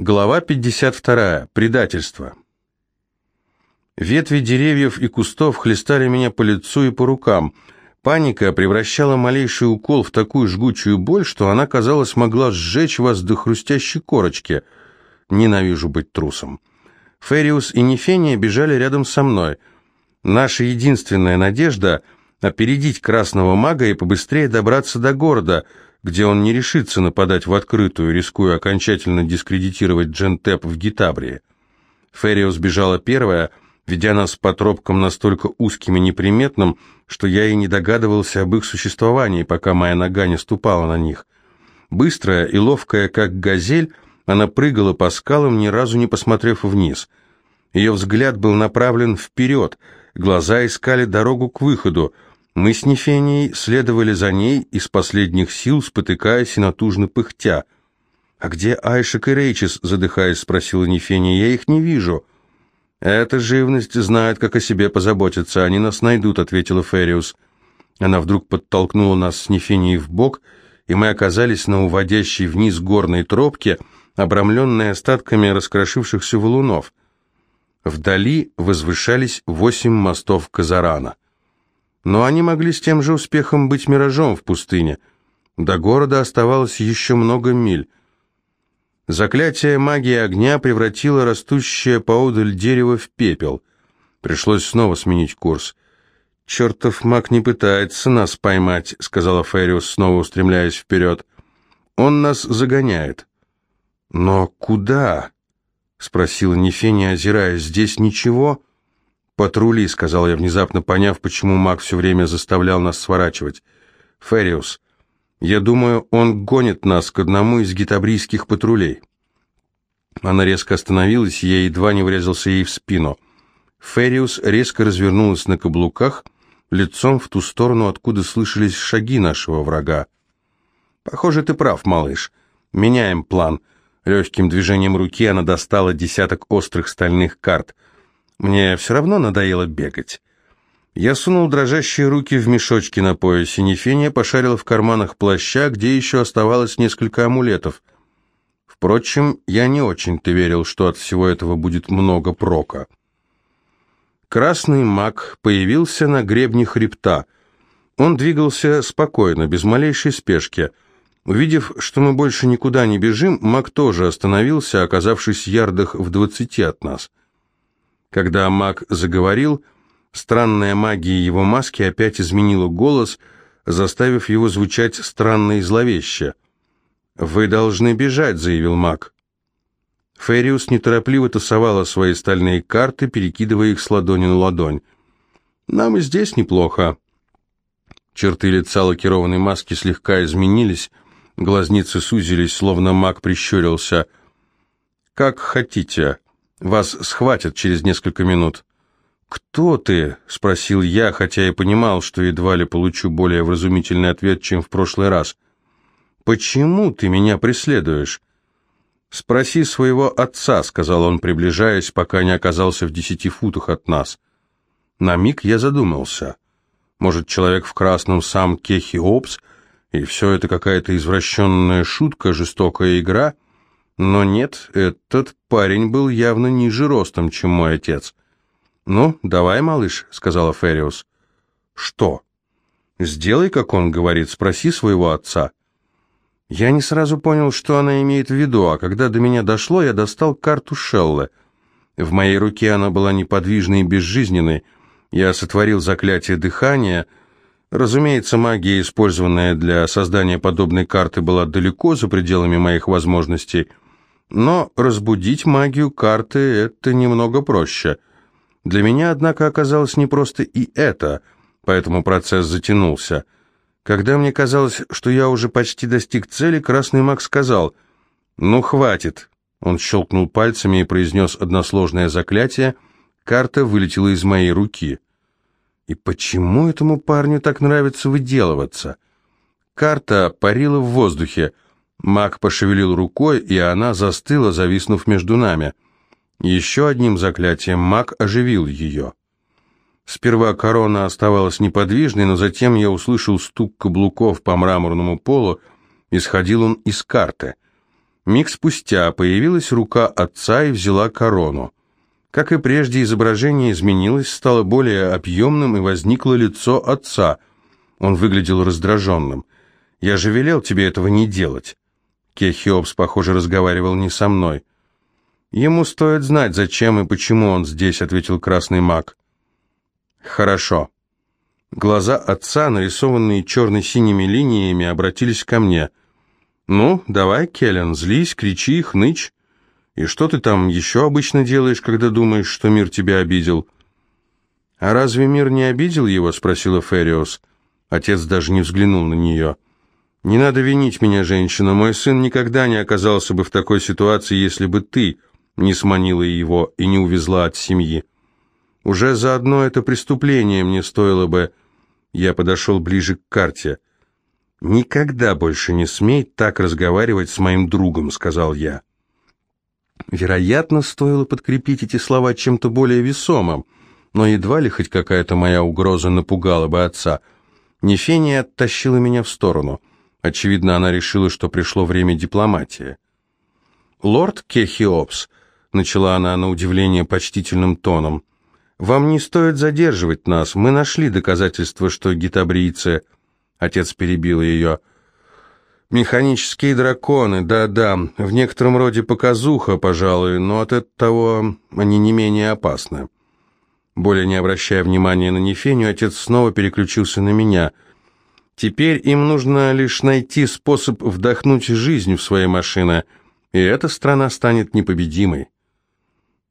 Глава 52. Предательство. Ветви деревьев и кустов хлестали меня по лицу и по рукам. Паника превращала малейший укол в такую жгучую боль, что она, казалось, могла сжечь вас до хрустящей корочки. Ненавижу быть трусом. Фериус и Нефения бежали рядом со мной. Наша единственная надежда — опередить красного мага и побыстрее добраться до города — где он не решится нападать в открытую, рискуя окончательно дискредитировать Джентеп в Гитабрии. Фериус бежала первая, ведя нас по тропкам настолько узким и неприметным, что я и не догадывался об их существовании, пока моя нога не ступала на них. Быстрая и ловкая, как газель, она прыгала по скалам, ни разу не посмотрев вниз. Ее взгляд был направлен вперед, глаза искали дорогу к выходу — мы с Нефенией следовали за ней из последних сил, спотыкаясь и натужно пыхтя. «А где Айшек и Рейчес?» — задыхаясь, спросила Нефения. «Я их не вижу». «Эта живность знает, как о себе позаботиться. Они нас найдут», — ответила Фериус. Она вдруг подтолкнула нас с Нефенией в бок, и мы оказались на уводящей вниз горной тропке, обрамленной остатками раскрошившихся валунов. Вдали возвышались восемь мостов Казарана — но они могли с тем же успехом быть миражом в пустыне. До города оставалось еще много миль. Заклятие магии огня превратило растущее поодаль дерево в пепел. Пришлось снова сменить курс. «Чертов маг не пытается нас поймать», — сказала Фериус, снова устремляясь вперед. «Он нас загоняет». «Но куда?» — спросила Нефения, озираясь. «Здесь ничего?» «Патрули», — сказал я, внезапно поняв, почему маг все время заставлял нас сворачивать. «Фериус, я думаю, он гонит нас к одному из гитабрийских патрулей». Она резко остановилась, и я едва не врезался ей в спину. Фериус резко развернулась на каблуках, лицом в ту сторону, откуда слышались шаги нашего врага. «Похоже, ты прав, малыш. Меняем план». Легким движением руки она достала десяток острых стальных карт — мне все равно надоело бегать. Я сунул дрожащие руки в мешочки на поясе. Нефения пошарила в карманах плаща, где еще оставалось несколько амулетов. Впрочем, я не очень-то верил, что от всего этого будет много прока. Красный маг появился на гребне хребта. Он двигался спокойно, без малейшей спешки. Увидев, что мы больше никуда не бежим, маг тоже остановился, оказавшись ярдах в двадцати от нас. Когда маг заговорил, странная магия его маски опять изменила голос, заставив его звучать странно и зловеще. «Вы должны бежать», — заявил маг. Фериус неторопливо тасовала свои стальные карты, перекидывая их с ладони на ладонь. «Нам и здесь неплохо». Черты лица лакированной маски слегка изменились, глазницы сузились, словно маг прищурился. «Как хотите», вас схватят через несколько минут». «Кто ты?» — спросил я, хотя и понимал, что едва ли получу более вразумительный ответ, чем в прошлый раз. «Почему ты меня преследуешь?» «Спроси своего отца», — сказал он, приближаясь, пока не оказался в десяти футах от нас. На миг я задумался. Может, человек в красном сам Кехи Опс, и все это какая-то извращенная шутка, жестокая игра — но нет, этот парень был явно ниже ростом, чем мой отец. «Ну, давай, малыш», — сказала Фериус. «Что?» «Сделай, как он говорит, спроси своего отца». Я не сразу понял, что она имеет в виду, а когда до меня дошло, я достал карту Шеллы. В моей руке она была неподвижной и безжизненной. Я сотворил заклятие дыхания. Разумеется, магия, использованная для создания подобной карты, была далеко за пределами моих возможностей — но разбудить магию карты — это немного проще. Для меня, однако, оказалось непросто и это, поэтому процесс затянулся. Когда мне казалось, что я уже почти достиг цели, Красный маг сказал «Ну, хватит». Он щелкнул пальцами и произнес односложное заклятие. Карта вылетела из моей руки. И почему этому парню так нравится выделываться? Карта парила в воздухе — Маг пошевелил рукой, и она застыла, зависнув между нами. Еще одним заклятием маг оживил ее. Сперва корона оставалась неподвижной, но затем я услышал стук каблуков по мраморному полу, исходил он из карты. Миг спустя появилась рука отца и взяла корону. Как и прежде, изображение изменилось, стало более объемным, и возникло лицо отца. Он выглядел раздраженным. «Я же велел тебе этого не делать». Кехиопс, похоже, разговаривал не со мной. «Ему стоит знать, зачем и почему он здесь», — ответил красный маг. «Хорошо». Глаза отца, нарисованные черно-синими линиями, обратились ко мне. «Ну, давай, Келлен, злись, кричи, хнычь. И что ты там еще обычно делаешь, когда думаешь, что мир тебя обидел?» «А разве мир не обидел его?» — спросила Фериос. Отец даже не взглянул на нее. «Не надо винить меня, женщина. Мой сын никогда не оказался бы в такой ситуации, если бы ты не сманила его и не увезла от семьи. Уже за одно это преступление мне стоило бы...» Я подошел ближе к карте. «Никогда больше не смей так разговаривать с моим другом», — сказал я. Вероятно, стоило подкрепить эти слова чем-то более весомым, но едва ли хоть какая-то моя угроза напугала бы отца. Нефения оттащила меня в сторону. Очевидно, она решила, что пришло время дипломатии. «Лорд Кехиопс», — начала она на удивление почтительным тоном, — «вам не стоит задерживать нас. Мы нашли доказательства, что гитабрийцы...» Отец перебил ее. «Механические драконы, да-да, в некотором роде показуха, пожалуй, но от этого они не менее опасны». Более не обращая внимания на Нефению, отец снова переключился на меня. «Теперь им нужно лишь найти способ вдохнуть жизнь в свои машины, и эта страна станет непобедимой».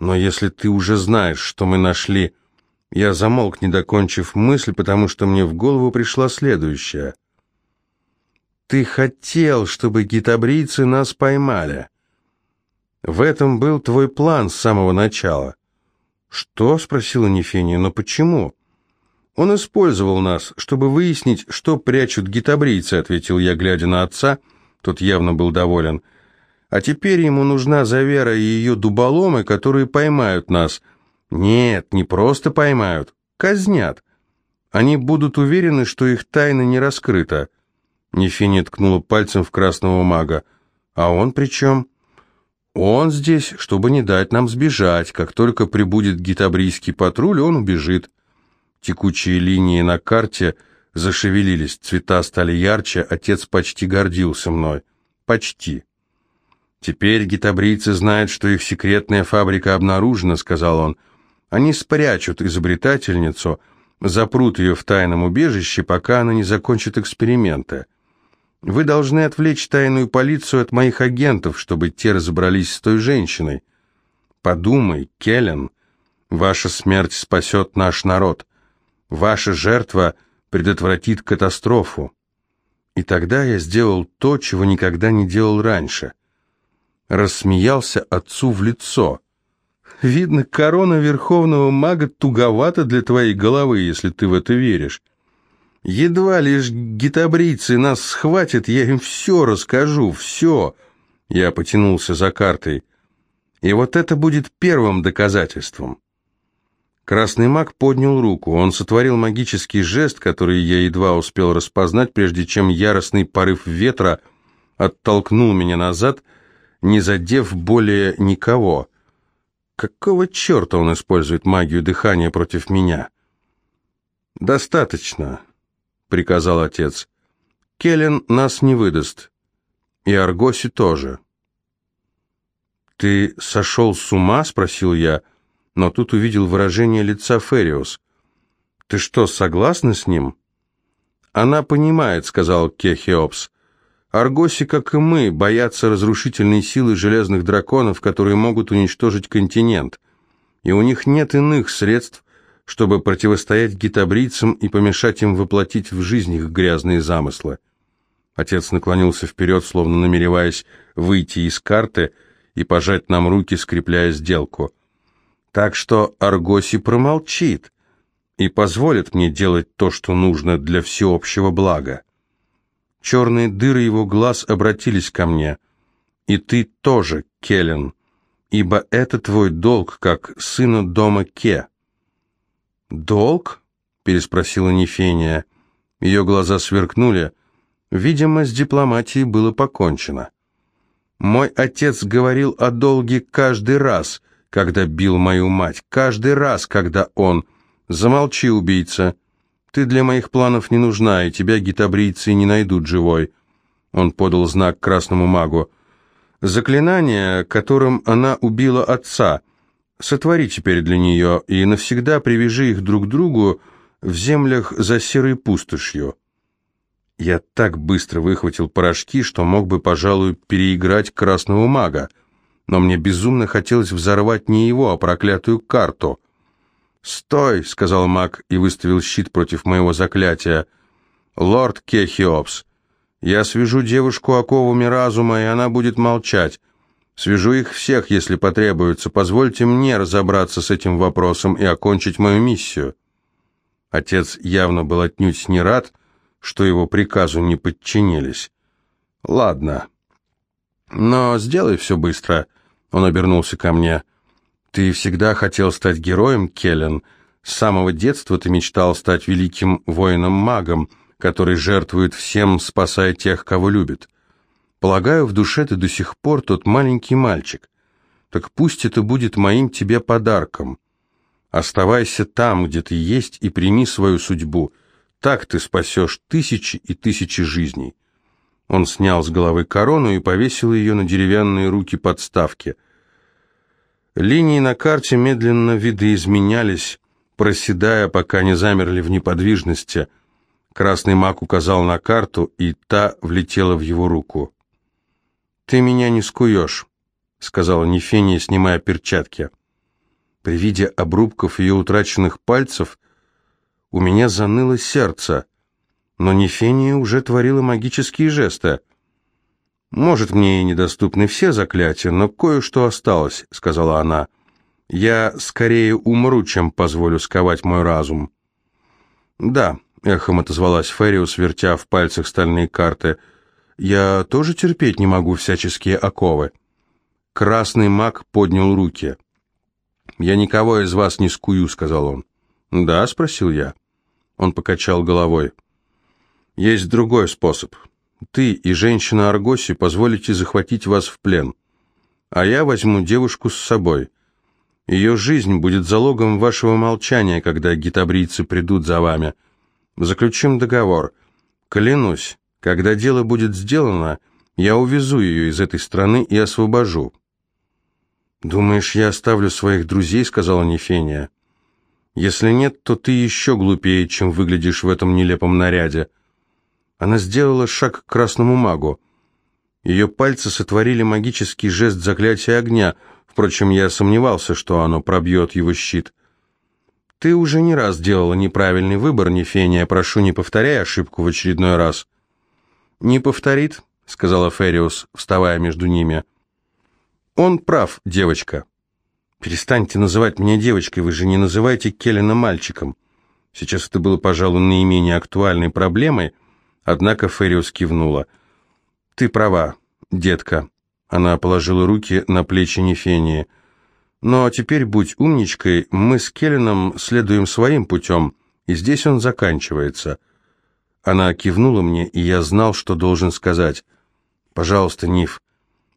«Но если ты уже знаешь, что мы нашли...» Я замолк, не докончив мысль, потому что мне в голову пришла следующая. «Ты хотел, чтобы гитабрийцы нас поймали. В этом был твой план с самого начала». «Что?» — спросила Нефения. «Но почему?» «Он использовал нас, чтобы выяснить, что прячут гитабрийцы», — ответил я, глядя на отца. Тот явно был доволен. «А теперь ему нужна Завера и ее дуболомы, которые поймают нас». Нет, не просто поймают, казнят. Они будут уверены, что их тайна не раскрыта. Нефини ткнула пальцем в красного мага. А он при чем? Он здесь, чтобы не дать нам сбежать. Как только прибудет гитабрийский патруль, он убежит. Текучие линии на карте зашевелились, цвета стали ярче, отец почти гордился мной. Почти. «Теперь гитабрийцы знают, что их секретная фабрика обнаружена», — сказал он. Они спрячут изобретательницу, запрут ее в тайном убежище, пока она не закончит эксперименты. Вы должны отвлечь тайную полицию от моих агентов, чтобы те разобрались с той женщиной. Подумай, Келлен, ваша смерть спасет наш народ. Ваша жертва предотвратит катастрофу. И тогда я сделал то, чего никогда не делал раньше. Рассмеялся отцу в лицо. Видно, корона верховного мага туговата для твоей головы, если ты в это веришь. Едва лишь гитабрийцы нас схватят, я им все расскажу, все. Я потянулся за картой. И вот это будет первым доказательством. Красный маг поднял руку. Он сотворил магический жест, который я едва успел распознать, прежде чем яростный порыв ветра оттолкнул меня назад, не задев более никого. Какого черта он использует магию дыхания против меня? «Достаточно», — приказал отец. «Келлен нас не выдаст. И Аргоси тоже». «Ты сошел с ума?» — спросил я, но тут увидел выражение лица Фериус. «Ты что, согласна с ним?» «Она понимает», — сказал Кехиопс. Аргоси, как и мы, боятся разрушительной силы железных драконов, которые могут уничтожить континент. И у них нет иных средств, чтобы противостоять гитабрийцам и помешать им воплотить в жизнь их грязные замыслы. Отец наклонился вперед, словно намереваясь выйти из карты и пожать нам руки, скрепляя сделку. Так что Аргоси промолчит и позволит мне делать то, что нужно для всеобщего блага. Черные дыры его глаз обратились ко мне. «И ты тоже, Келлен, ибо это твой долг, как сына дома Ке». «Долг?» — переспросила Нефения. Ее глаза сверкнули. Видимо, с дипломатией было покончено. Мой отец говорил о долге каждый раз, когда бил мою мать, каждый раз, когда он... Замолчи, убийца. Ты для моих планов не нужна, и тебя гитабрийцы не найдут живой. Он подал знак красному магу. Заклинание, которым она убила отца, сотвори теперь для нее и навсегда привяжи их друг к другу в землях за серой пустошью. Я так быстро выхватил порошки, что мог бы, пожалуй, переиграть красного мага, но мне безумно хотелось взорвать не его, а проклятую карту. «Стой!» — сказал маг и выставил щит против моего заклятия. «Лорд Кехиопс, я свяжу девушку оковами разума, и она будет молчать. Свяжу их всех, если потребуется. Позвольте мне разобраться с этим вопросом и окончить мою миссию». Отец явно был отнюдь не рад, — что его приказу не подчинились. «Ладно. Но сделай все быстро», — он обернулся ко мне. «Ты всегда хотел стать героем, Келлен. С самого детства ты мечтал стать великим воином-магом, который жертвует всем, спасая тех, кого любит. Полагаю, в душе ты до сих пор тот маленький мальчик. Так пусть это будет моим тебе подарком. Оставайся там, где ты есть, и прими свою судьбу». Так ты спасешь тысячи и тысячи жизней. Он снял с головы корону и повесил ее на деревянные руки подставки. Линии на карте медленно видоизменялись, проседая, пока не замерли в неподвижности. Красный маг указал на карту, и та влетела в его руку. «Ты меня не скуешь», — сказала Нефения, снимая перчатки. При виде обрубков ее утраченных пальцев у меня заныло сердце, но Нефения уже творила магические жесты. «Может, мне и недоступны все заклятия, но кое-что осталось», — сказала она. «Я скорее умру, чем позволю сковать мой разум». «Да», — эхом отозвалась Фериус, вертя в пальцах стальные карты, — «я тоже терпеть не могу всяческие оковы». Красный маг поднял руки. «Я никого из вас не скую», — сказал он. «Да?» — спросил я. Он покачал головой. «Есть другой способ. Ты и женщина Аргоси позволите захватить вас в плен, а я возьму девушку с собой. Ее жизнь будет залогом вашего молчания, когда гитабрийцы придут за вами. Заключим договор. Клянусь, когда дело будет сделано, я увезу ее из этой страны и освобожу». «Думаешь, я оставлю своих друзей?» — сказала Нефения. Если нет, то ты еще глупее, чем выглядишь в этом нелепом наряде. Она сделала шаг к красному магу. Ее пальцы сотворили магический жест заклятия огня. Впрочем, я сомневался, что оно пробьет его щит. Ты уже не раз делала неправильный выбор, Нефения. Прошу, не повторяй ошибку в очередной раз. Не повторит, сказала Фериус, вставая между ними. Он прав, девочка. «Перестаньте называть меня девочкой, вы же не называете Келлина мальчиком». Сейчас это было, пожалуй, наименее актуальной проблемой, однако Фериус кивнула. «Ты права, детка». Она положила руки на плечи Нефении. «Но теперь будь умничкой, мы с Келлином следуем своим путем, и здесь он заканчивается». Она кивнула мне, и я знал, что должен сказать. «Пожалуйста, Ниф,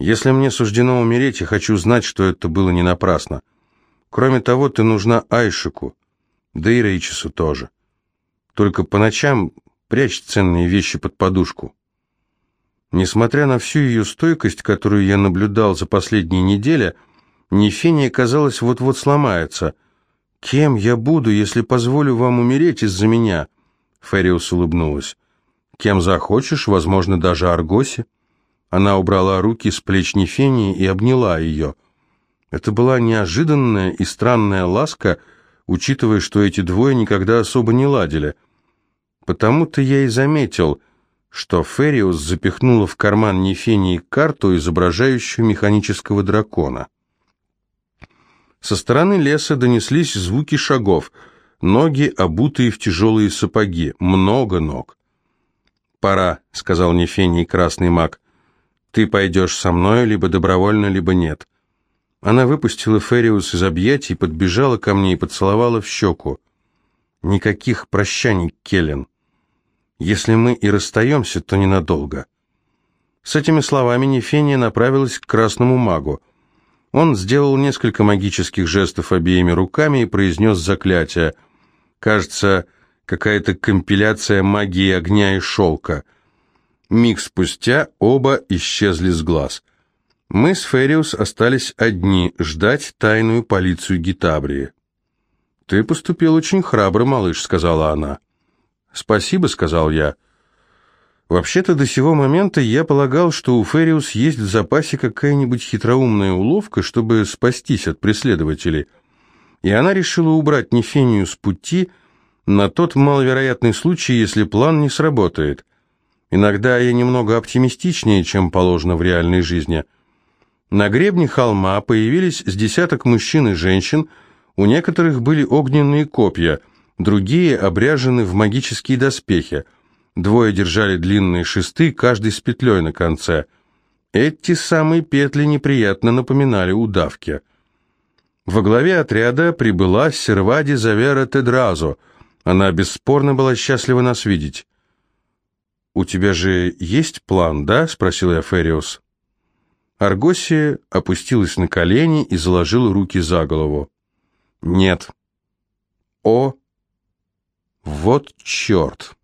если мне суждено умереть, я хочу знать, что это было не напрасно. Кроме того, ты нужна Айшику, да и Рейчесу тоже. Только по ночам прячь ценные вещи под подушку. Несмотря на всю ее стойкость, которую я наблюдал за последние недели, Нефения, казалось, вот-вот сломается. «Кем я буду, если позволю вам умереть из-за меня?» Фериус улыбнулась. «Кем захочешь, возможно, даже Аргоси». Она убрала руки с плеч Нефении и обняла ее. Это была неожиданная и странная ласка, учитывая, что эти двое никогда особо не ладили. Потому-то я и заметил, что Фериус запихнула в карман Нефении карту, изображающую механического дракона. Со стороны леса донеслись звуки шагов, ноги, обутые в тяжелые сапоги, много ног. «Пора», — сказал Нефений красный маг, — ты пойдешь со мной, либо добровольно, либо нет. Она выпустила Фериус из объятий, подбежала ко мне и поцеловала в щеку. Никаких прощаний, Келлен. Если мы и расстаемся, то ненадолго. С этими словами Нефения направилась к красному магу. Он сделал несколько магических жестов обеими руками и произнес заклятие. Кажется, какая-то компиляция магии огня и шелка. Миг спустя оба исчезли с глаз. Мы с Фериус остались одни, ждать тайную полицию Гитабрии. «Ты поступил очень храбро, малыш», — сказала она. «Спасибо», — сказал я. Вообще-то до сего момента я полагал, что у Фериус есть в запасе какая-нибудь хитроумная уловка, чтобы спастись от преследователей. И она решила убрать Нефению с пути на тот маловероятный случай, если план не сработает. Иногда я немного оптимистичнее, чем положено в реальной жизни. На гребне холма появились с десяток мужчин и женщин, у некоторых были огненные копья, другие обряжены в магические доспехи – Двое держали длинные шесты, каждый с петлей на конце. Эти самые петли неприятно напоминали удавки. Во главе отряда прибыла Сервади Завера Тедразо. Она бесспорно была счастлива нас видеть. «У тебя же есть план, да?» — спросил я Фериус. Аргосия опустилась на колени и заложила руки за голову. «Нет». «О, вот черт!»